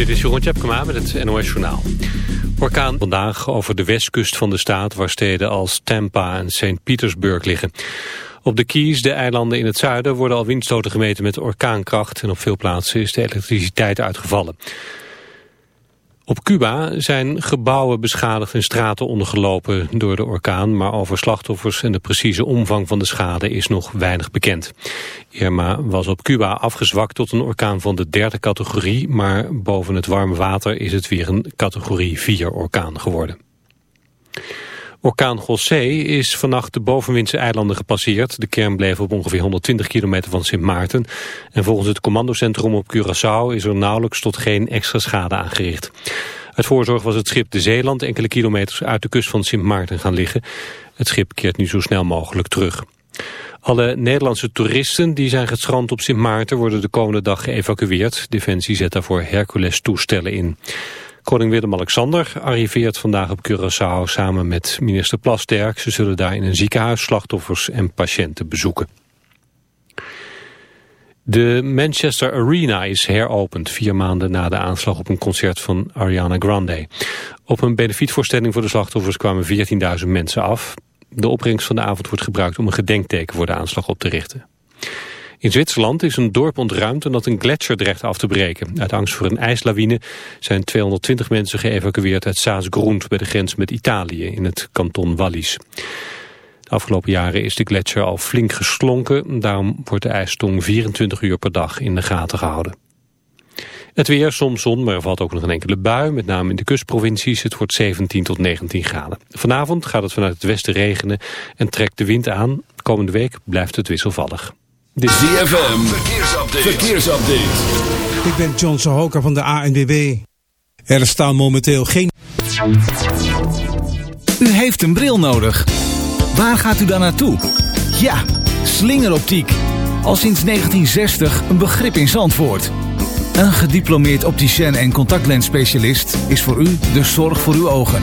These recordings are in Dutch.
Dit is Jeroen Tjepkema met het NOS Journaal. Orkaan vandaag over de westkust van de staat... waar steden als Tampa en St. Petersburg liggen. Op de Keys, de eilanden in het zuiden, worden al windstoten gemeten met orkaankracht... en op veel plaatsen is de elektriciteit uitgevallen. Op Cuba zijn gebouwen beschadigd en straten ondergelopen door de orkaan, maar over slachtoffers en de precieze omvang van de schade is nog weinig bekend. Irma was op Cuba afgezwakt tot een orkaan van de derde categorie, maar boven het warme water is het weer een categorie 4 orkaan geworden. Orkaan José is vannacht de bovenwindse eilanden gepasseerd. De kern bleef op ongeveer 120 kilometer van Sint Maarten. En volgens het commandocentrum op Curaçao is er nauwelijks tot geen extra schade aangericht. Uit voorzorg was het schip de Zeeland enkele kilometers uit de kust van Sint Maarten gaan liggen. Het schip keert nu zo snel mogelijk terug. Alle Nederlandse toeristen die zijn gestrand op Sint Maarten worden de komende dag geëvacueerd. Defensie zet daarvoor Hercules-toestellen in. Koning Willem-Alexander arriveert vandaag op Curaçao samen met minister Plasterk. Ze zullen daar in een ziekenhuis slachtoffers en patiënten bezoeken. De Manchester Arena is heropend vier maanden na de aanslag op een concert van Ariana Grande. Op een benefietvoorstelling voor de slachtoffers kwamen 14.000 mensen af. De opbrengst van de avond wordt gebruikt om een gedenkteken voor de aanslag op te richten. In Zwitserland is een dorp ontruimd omdat een gletsjer dreigt af te breken. Uit angst voor een ijslawine zijn 220 mensen geëvacueerd uit Saas-Grund bij de grens met Italië in het kanton Wallis. De afgelopen jaren is de gletsjer al flink geslonken. Daarom wordt de ijstong 24 uur per dag in de gaten gehouden. Het weer, soms zon, maar er valt ook nog een enkele bui. Met name in de kustprovincies. Het wordt 17 tot 19 graden. Vanavond gaat het vanuit het westen regenen en trekt de wind aan. Komende week blijft het wisselvallig. Dit ZFM, verkeersupdate. verkeersupdate. Ik ben John Sohoka van de ANWB. Er staan momenteel geen... U heeft een bril nodig. Waar gaat u dan naartoe? Ja, slingeroptiek. Al sinds 1960 een begrip in Zandvoort. Een gediplomeerd opticien en contactlensspecialist is voor u de zorg voor uw ogen.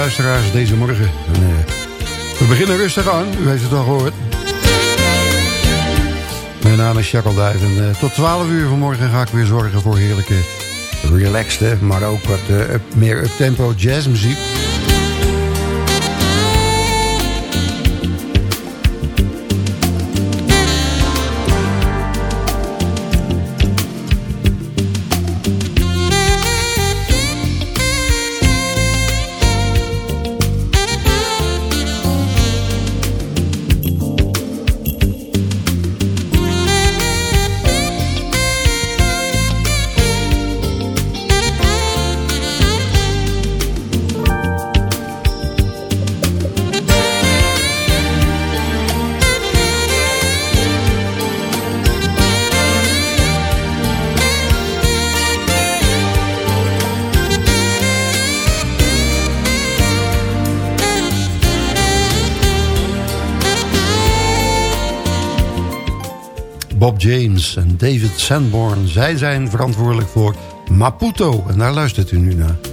Luisteraars deze morgen. En, uh, we beginnen rustig aan, u heeft het al gehoord. Mijn naam is Jacques en uh, tot 12 uur vanmorgen ga ik weer zorgen voor heerlijke, relaxed, maar ook wat up, meer up-tempo jazzmuziek. En David Sanborn. Zij zijn verantwoordelijk voor Maputo. En daar luistert u nu naar.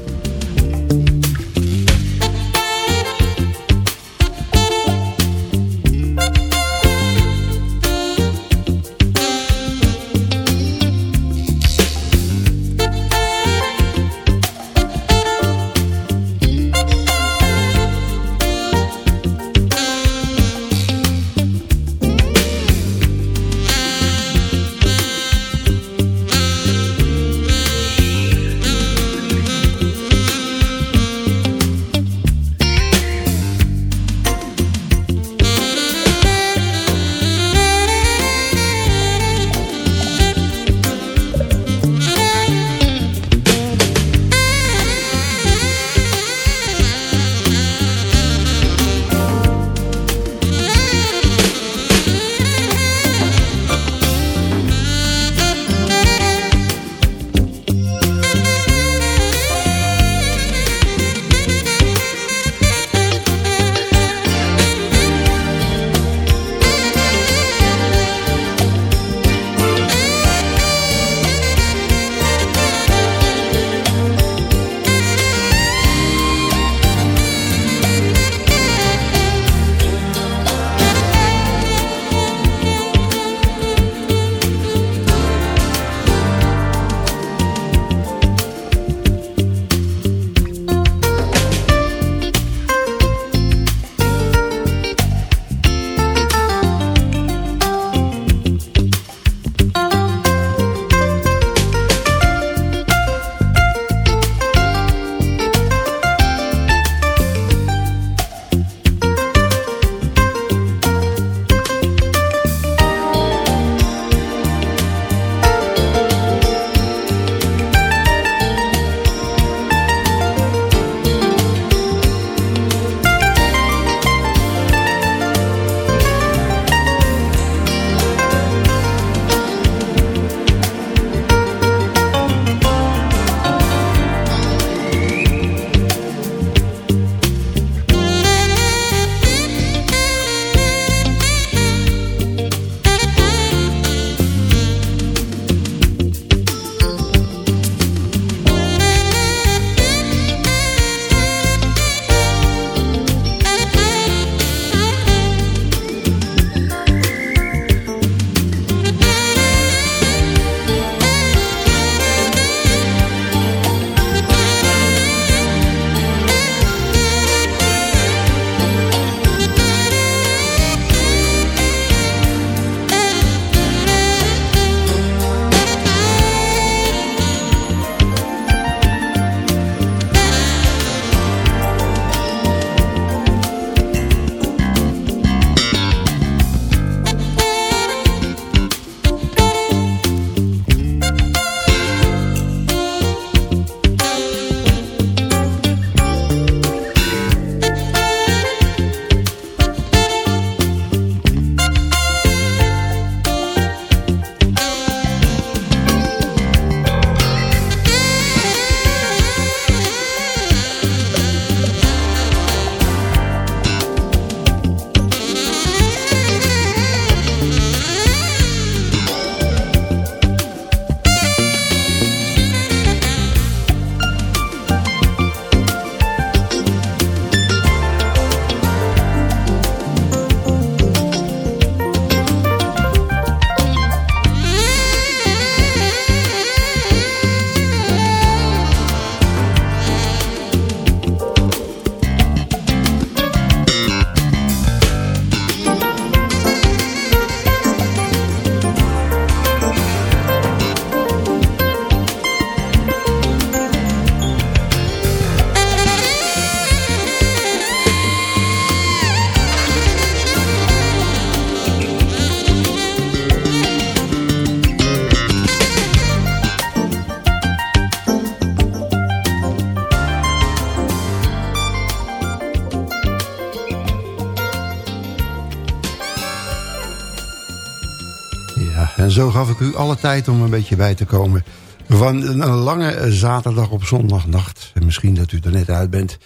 Zo gaf ik u alle tijd om een beetje bij te komen. Van een lange zaterdag op zondagnacht. En misschien dat u er net uit bent.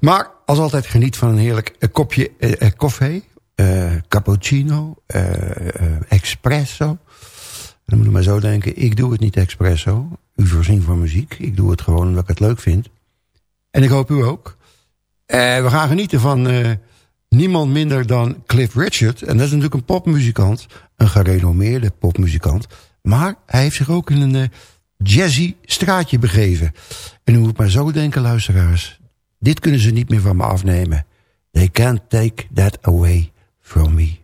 Maar als altijd geniet van een heerlijk kopje eh, eh, koffie. Eh, cappuccino. Eh, espresso. Dan moet u maar zo denken. Ik doe het niet espresso. U voorzien van muziek. Ik doe het gewoon omdat ik het leuk vind. En ik hoop u ook. we gaan genieten van niemand minder dan Cliff Richard. En dat is natuurlijk een popmuzikant. Een gerenommeerde popmuzikant. Maar hij heeft zich ook in een uh, jazzy straatje begeven. En u moet maar zo denken, luisteraars. Dit kunnen ze niet meer van me afnemen. They can't take that away from me.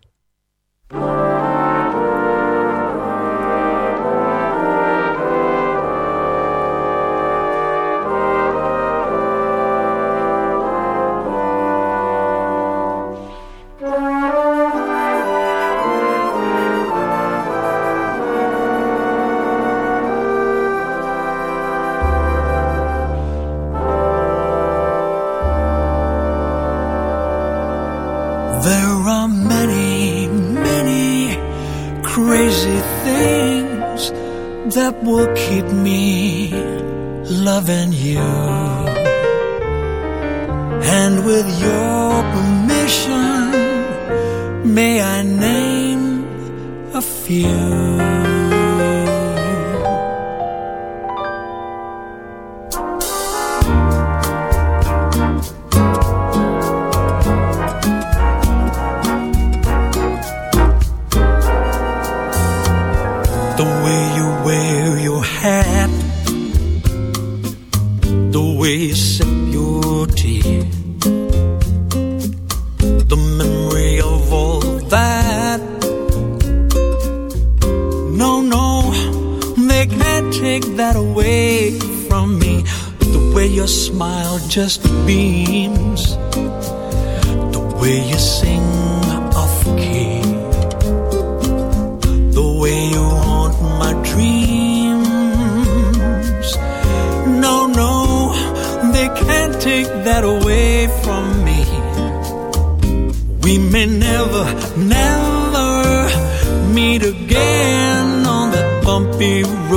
teu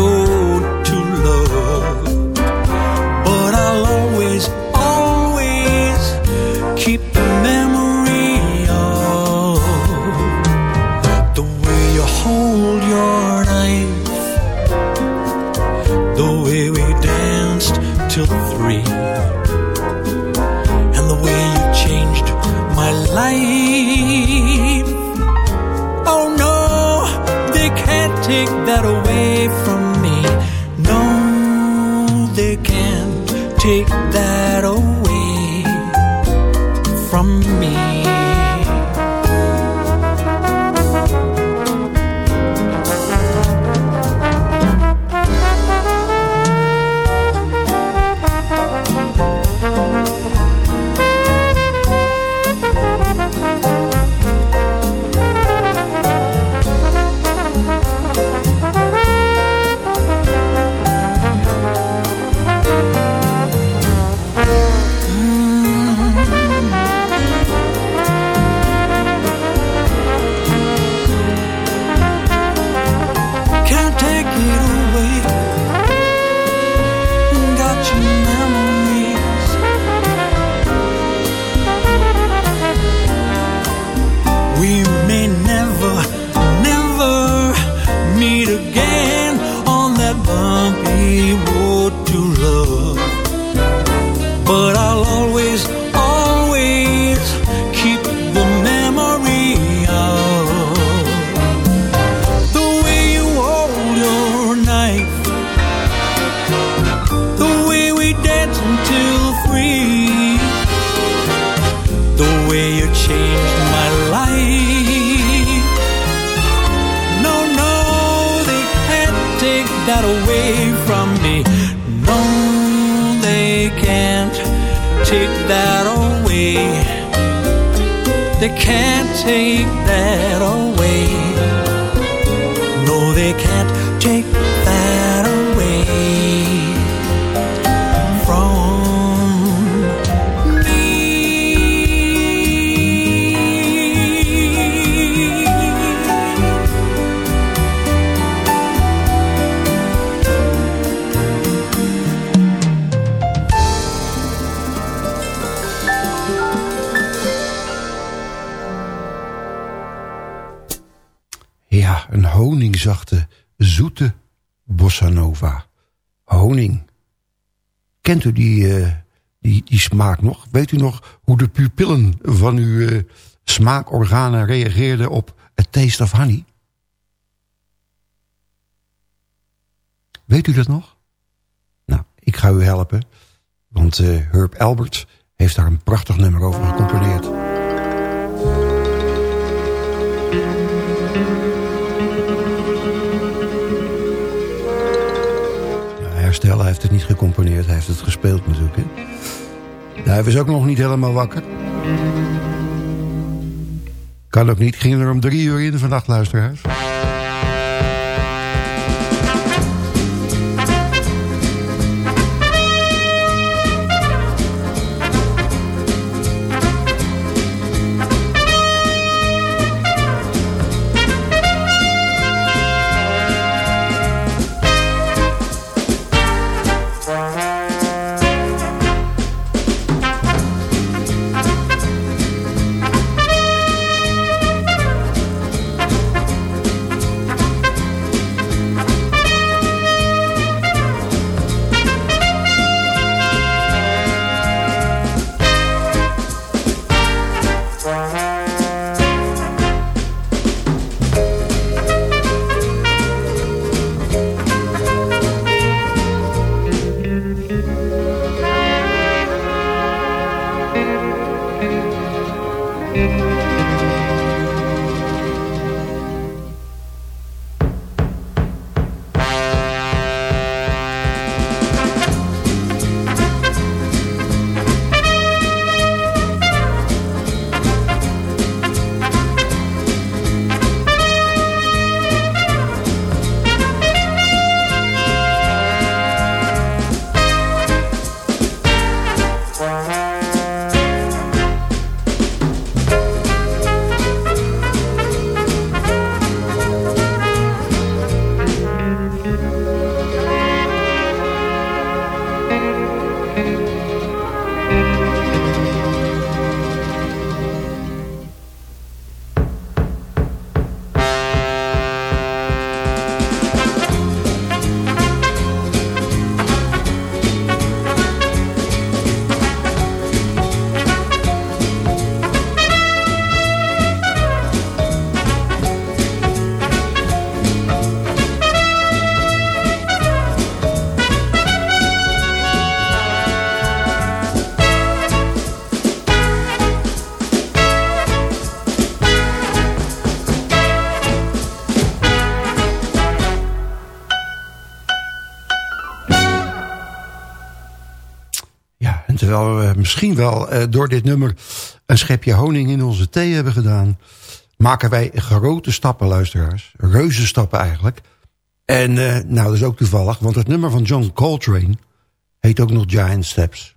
take that off. Kent u die, uh, die, die smaak nog? Weet u nog hoe de pupillen van uw uh, smaakorganen reageerden op a taste of honey? Weet u dat nog? Nou, ik ga u helpen. Want uh, Herb Albert heeft daar een prachtig nummer over gecomponeerd. Hij heeft het niet gecomponeerd, hij heeft het gespeeld natuurlijk. Hè? Hij is ook nog niet helemaal wakker. Kan ook niet, ging er om drie uur in vannacht, luisteraars. Misschien wel uh, door dit nummer een schepje honing in onze thee hebben gedaan... maken wij grote stappen, luisteraars. Reuze stappen eigenlijk. En uh, nou, dat is ook toevallig, want het nummer van John Coltrane... heet ook nog Giant Steps.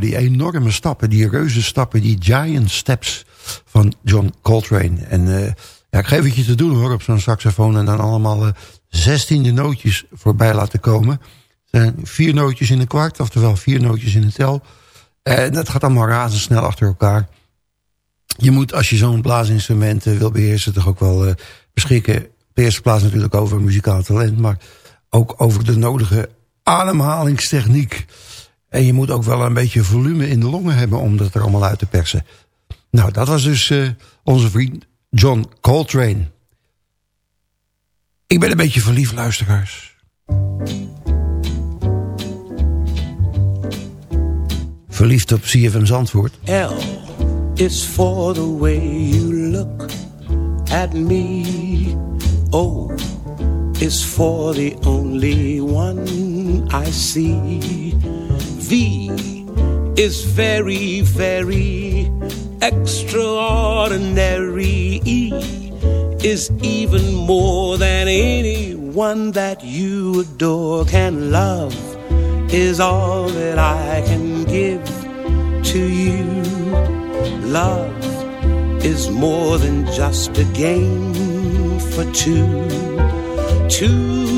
Die enorme stappen, die reuze stappen, die giant steps van John Coltrane. En uh, ja, ik geef het je te doen hoor, op zo'n saxofoon. En dan allemaal uh, zestiende nootjes voorbij laten komen. zijn vier nootjes in een kwart, oftewel vier nootjes in een tel. En dat gaat allemaal razendsnel achter elkaar. Je moet, als je zo'n blaasinstrument wil beheersen... toch ook wel beschikken. Op de eerste plaats natuurlijk over muzikaal talent... maar ook over de nodige ademhalingstechniek. En je moet ook wel een beetje volume in de longen hebben... om dat er allemaal uit te persen. Nou, dat was dus uh, onze vriend John Coltrane. Ik ben een beetje verliefd, luisteraars. Verliefd op CFM Antwoord. L is for the way you look at me. O is for the only one I see. V is very, very extraordinary. E is even more than anyone that you adore can love is all that I can give to you. Love is more than just a game for two. Two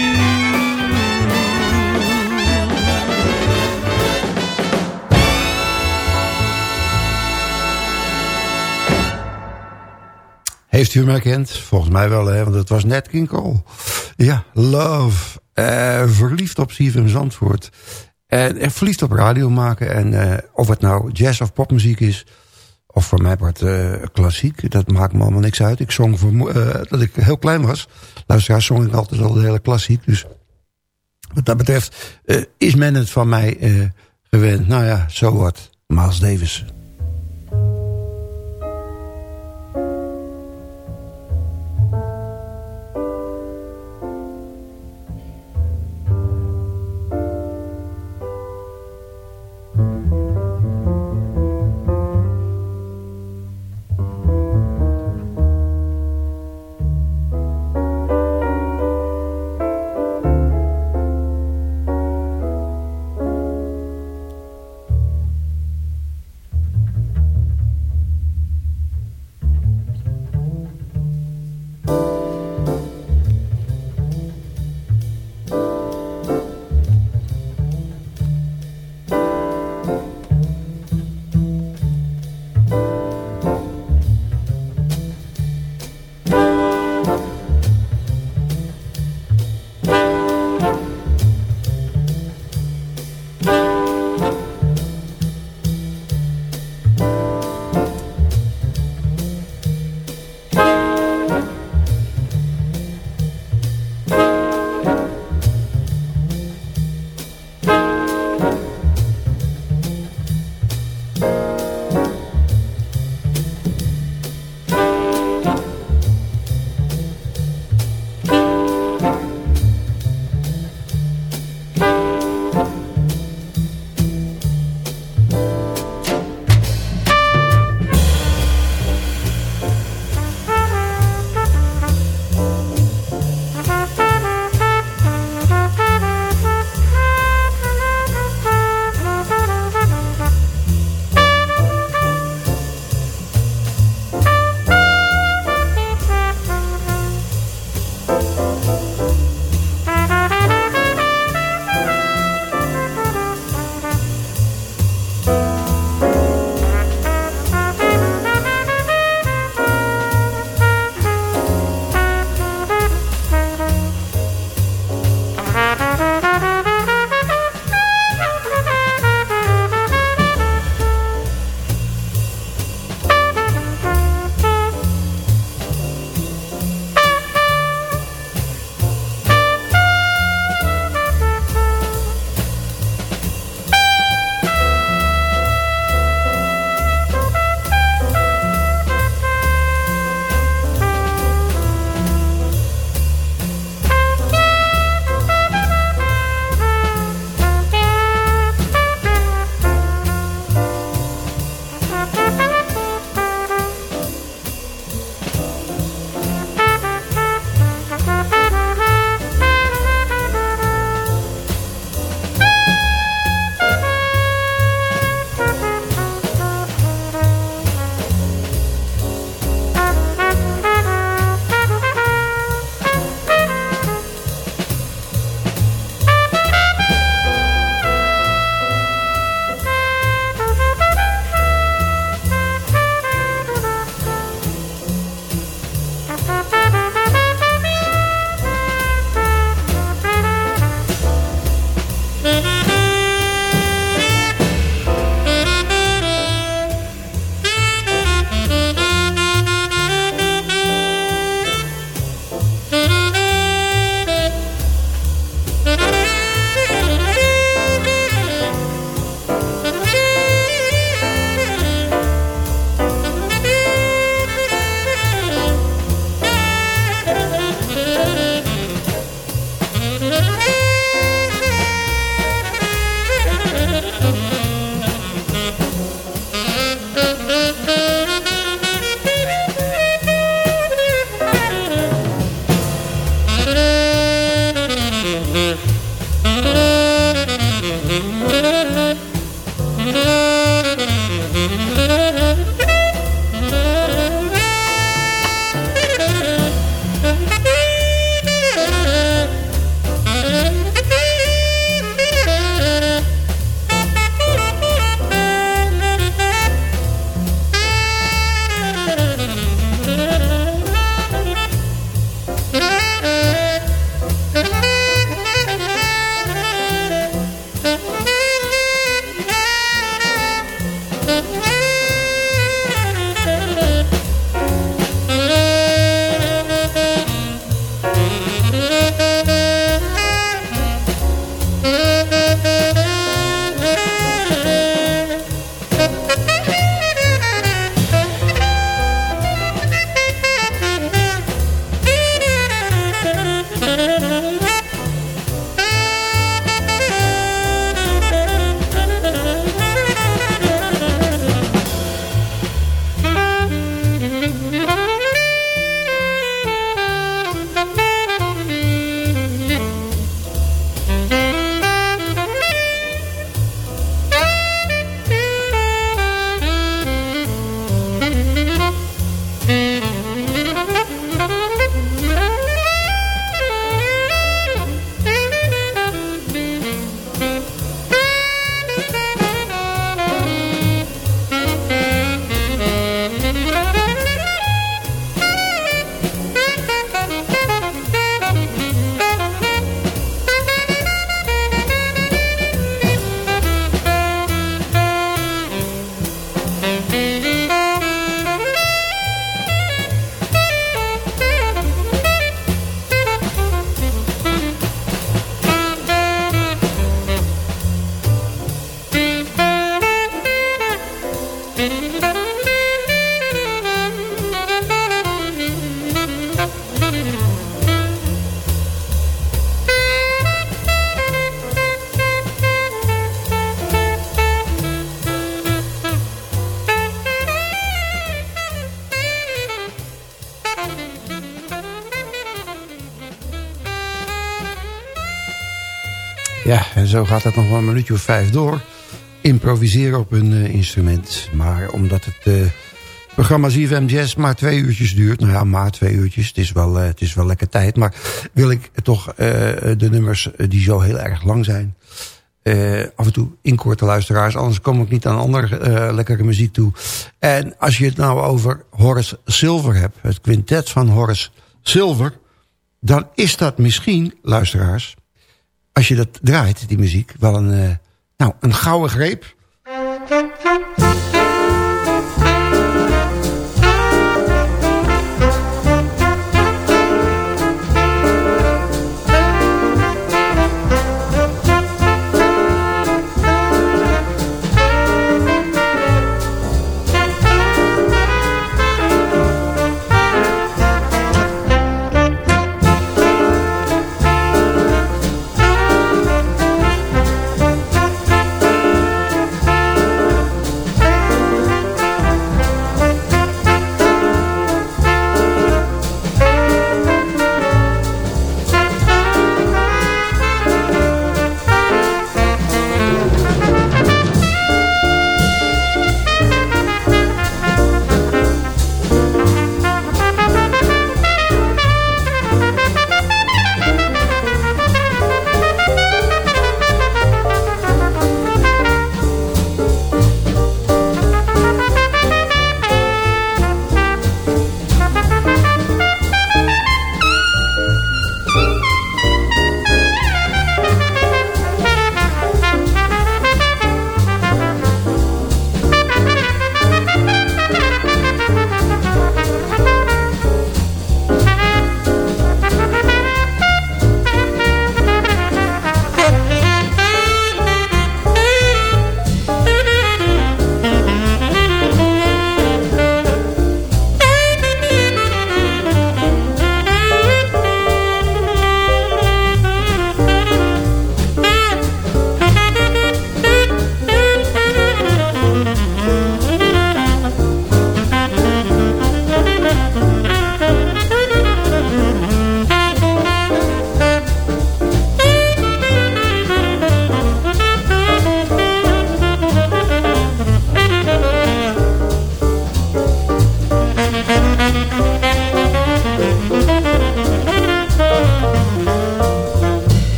Heeft u hem herkend? Volgens mij wel, hè, want het was net King Cole. Ja, Love. Uh, verliefd op Steven Zandvoort. En verliefd op radio maken. En uh, of het nou jazz of popmuziek is... of voor mij wordt klassiek, dat maakt me allemaal niks uit. Ik zong voor, dat ik heel klein was. Luisteraars zong ik altijd al de hele klassiek. Dus wat dat betreft is men het van mij gewend. Nou ja, zo wat. Miles Davis. Zo gaat het nog wel een minuutje of vijf door. Improviseren op een uh, instrument. Maar omdat het uh, programma ZFM Jazz maar twee uurtjes duurt... nou ja, maar twee uurtjes, het is wel, uh, het is wel lekker tijd... maar wil ik toch de nummers die zo heel erg lang zijn... af en toe inkorte luisteraars, anders kom ik niet aan andere lekkere muziek toe. En als je het nou over Horace Silver hebt... het quintet van Horace Silver... dan is dat misschien, luisteraars als je dat draait, die muziek, wel een, uh, nou, een gouden greep.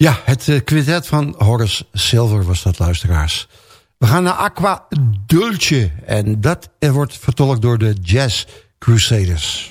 Ja, het uh, quintet van Horace Silver was dat, luisteraars. We gaan naar Aqua Dulce. En dat wordt vertolkt door de Jazz Crusaders.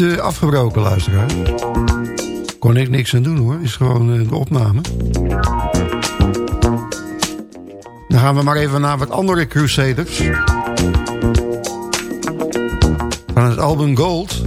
Uh, afgebroken, luisteraar. Kon ik niks aan doen hoor, is gewoon uh, de opname. Dan gaan we maar even naar wat andere Crusaders. Van het album Gold...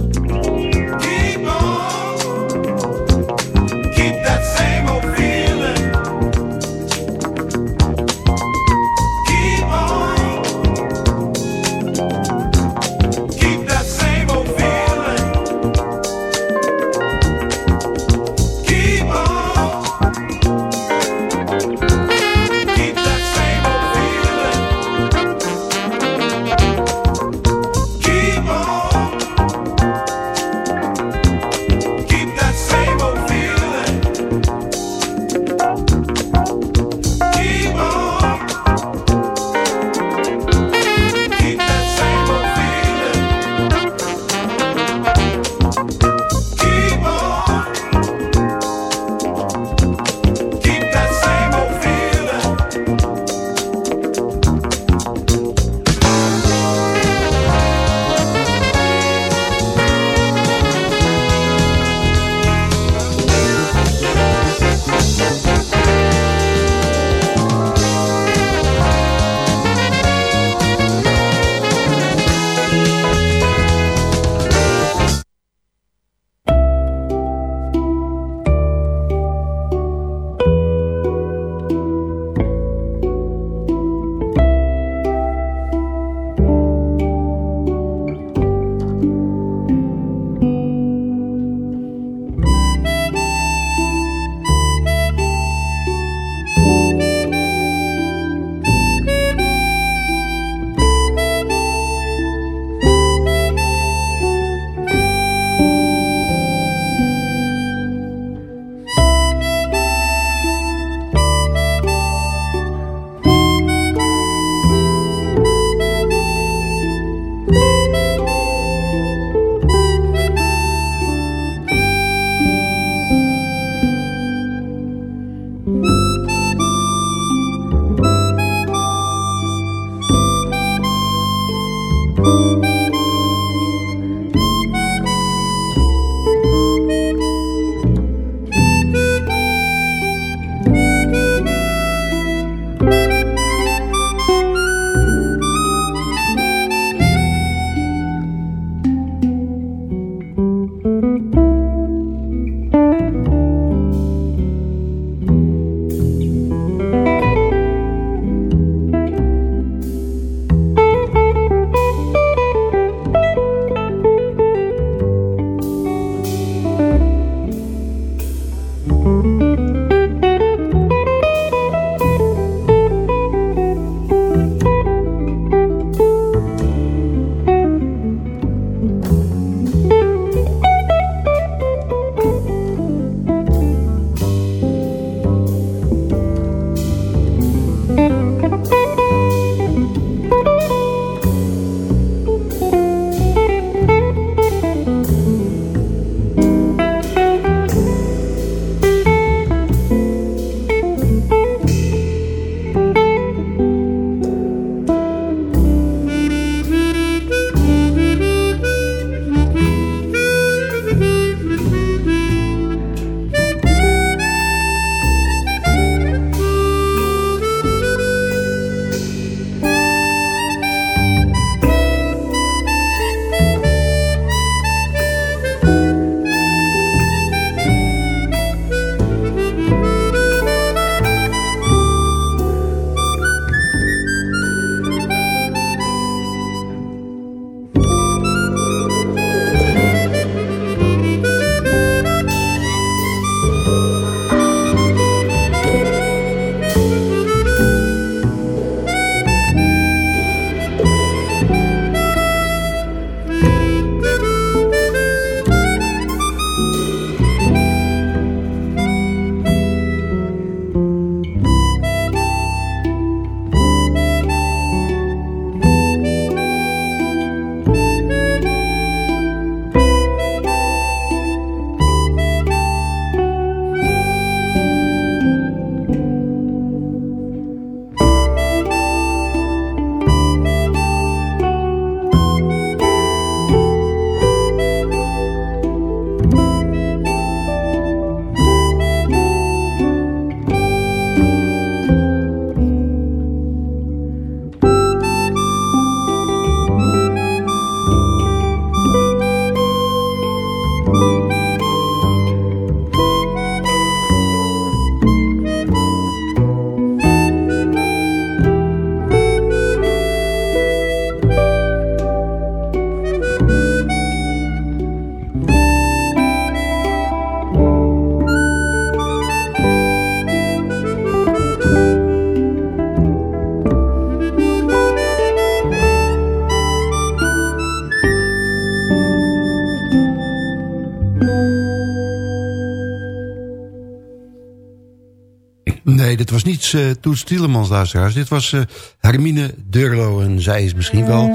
dit was niet uh, Toets Tielemans, luisteraars. Dit was uh, Hermine Durlo. En zij is misschien wel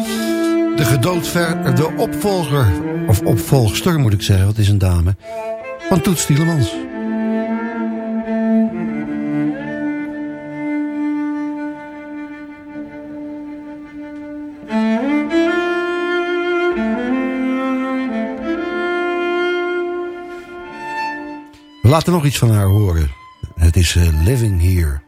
de gedoodver... de opvolger, of opvolgster moet ik zeggen, wat is een dame... van Toets. We laten nog iets van haar horen. Is uh, Living Here.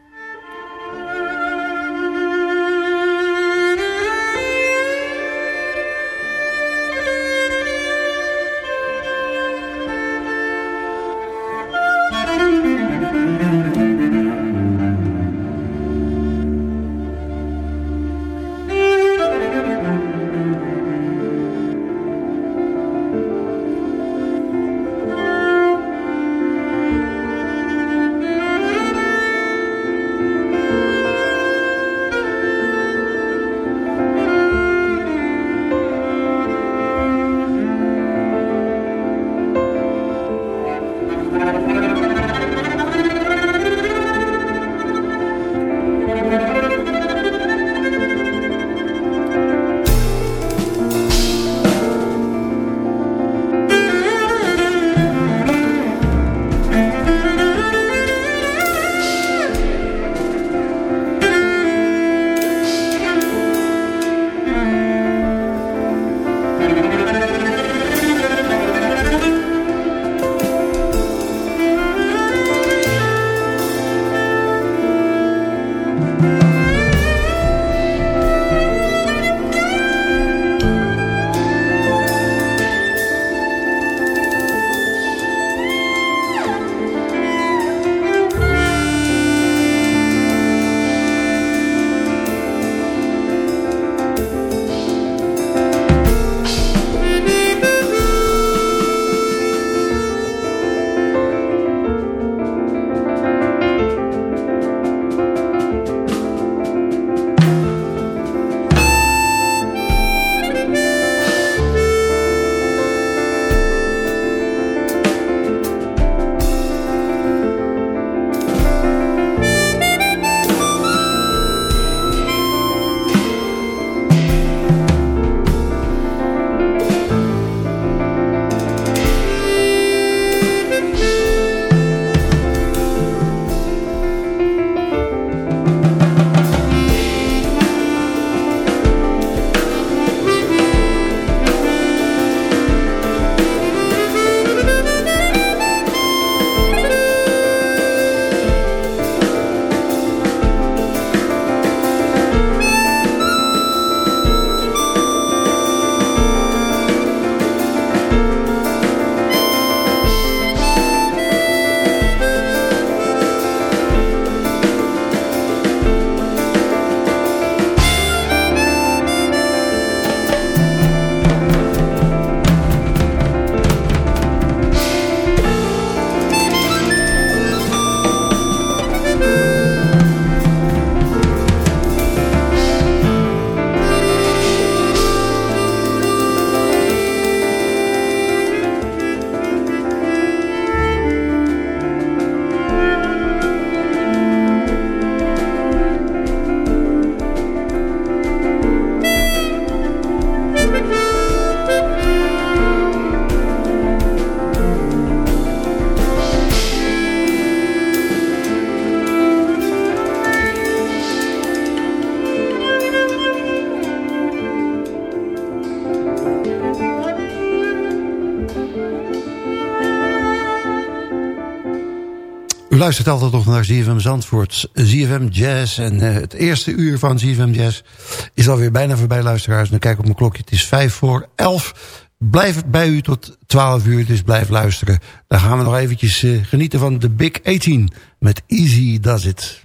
Luistert altijd nog naar ZFM Zandvoort, ZFM Jazz. En uh, het eerste uur van ZFM Jazz is alweer bijna voorbij, luisteraars. Dan kijk op mijn klokje, het is vijf voor elf. Blijf bij u tot 12 uur, dus blijf luisteren. Dan gaan we nog eventjes uh, genieten van de Big 18 met Easy Does It.